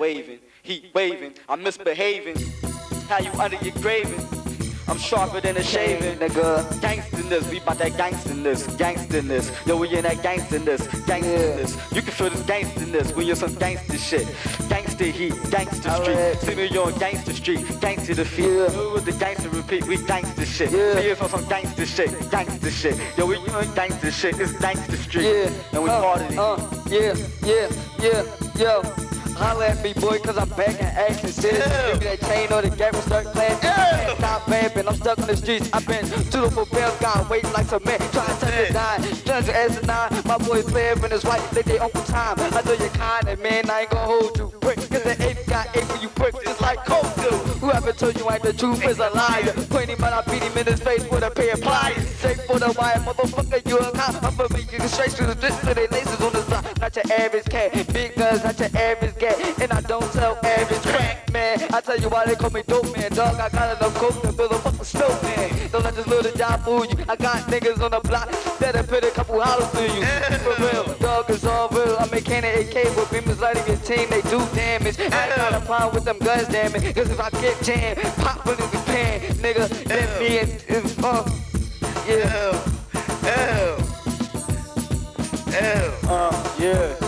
waving, heat waving, I'm misbehaving. How you under your graving? I'm sharper than a shaving, nigga. Gangsterness, we bout that gangsterness, gangsterness. Yo, we in that gangsterness, gangsterness. You can feel this gangsterness when you're some gangster shit. Gangster heat, gangster street. See me on gangster street, gangster the feet. Yeah. with the gangster repeat, we gangster shit. Yeah. See us on some gangster shit, gangster shit. Yo, we on gangster shit, it's gangster street. Yeah. And we uh, part of it. Uh, yeah, yeah, yeah, yo. Holla at me, boy, cause I'm back in action. Shit, give me that chain or the gap and start playing. Yeah. Stop vamping, I'm stuck in the streets. I've been to the fulfilled God, waiting like some man, trying to touch the dime. Judge as a nine, my boy playing in his white, they they open time. I know you're kind, and man, I ain't gonna hold you. Quick, cause the eight got eight when you prick, just like Coke do. Whoever told you ain't the truth is a liar. Point him out, I beat him in his face with a pair of pliers. Straight for the wire, motherfucker, you a cop. I'm for me, you straight to the street, to the laces on the side. Not your average cat, I why they call me dope man, dog. I got enough coke to build a fucking stove, man. Don't let this little job fool you. I got niggas on the block that'll put a couple hollers to you. For real, dog is all real. I make cannon AK with beamers lighting your team, they do damage. I ain't got a problem with them guns, damn it. Cause if I get jammed, pop in the pan, nigga, let me and, uh, yeah. Ew. Ew. Uh, yeah.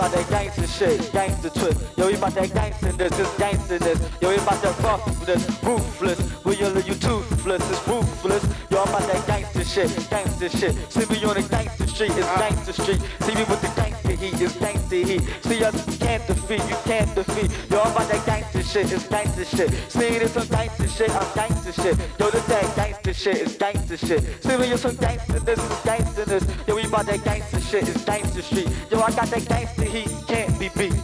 We bout that gangster shit, gangster twist. Yo, we bout that gangsterness, this gangsterness. Yo, we bout that ruthless, ruthless. We yell you toothless, it's ruthless. Yo, I'm about that gangster shit, gangster shit. See me on the gangster street, it's ah. gangster street. See me with the gangster heat, it's gangster See you can't defeat, you can't defeat. Yo, I'm about that gangster shit, it's gangster shit. See this some gangster shit, I'm gangster shit. Yo, this that gangster shit, it's gangster shit. See me, you're some gangsterness, it's gangsterness. Yo, we bout that gangster shit, it's gangster street. Yo, I got that gangster heat, can't be beat.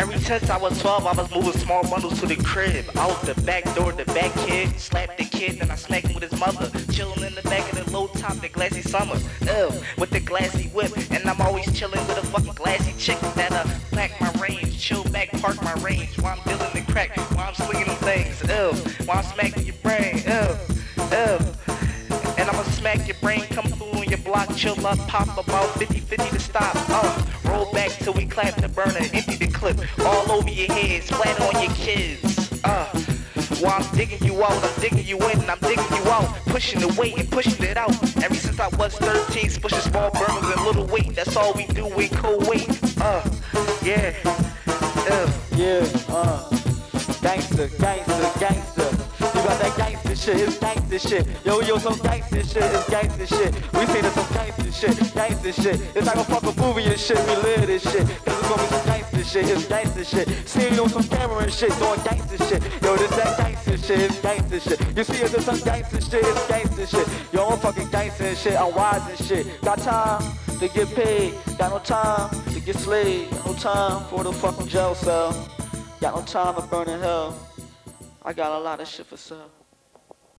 Every since I was 12, I was moving small bundles to the crib. Out the back door, the back kid. Slapped the kid, then I smacked him with his mother. Chilling in the back of the low top, the glassy summer. Ew, with the glassy whip. Fucking glassy chick that'll pack my range. Chill back, park my range. While I'm dealing the crack, while I'm swinging them things. Ew, while I'm smacking your brain. Ew, ew. And I'ma smack your brain, come through on your block, chill up, pop about 50-50 to stop. Uh, roll back till we clap the burner, empty the clip, all over your head, splat on your kids. Uh, while I'm digging you out, I'm digging you in, I'm digging you out, pushing the weight and pushing it out. Ever since I was 13, pushing small burners and little weight, that's all we do in Kuwait. Uh, yeah, uh. Yeah, uh, gangster, gangster, gangster. You got that gangster shit, it's gangster shit. Yo, yo, some gangster shit, it's gangster shit. We say this some gangster shit, gangster shit. It's like a fucking movie and shit, we live this shit. Cause it's gonna be some gangster shit, it's gangster shit. See you on some camera and shit, doing gangster shit. Yo, this that gangster shit, it's gangster shit. You see us in some gangster shit, it's gangster shit. Yo, I'm fucking gangster and shit, I'm wise and shit. Got time to get paid, got no time to get slayed, got no time for the fucking jail cell. Got no time to burn in hell. I got a lot of shit for sale.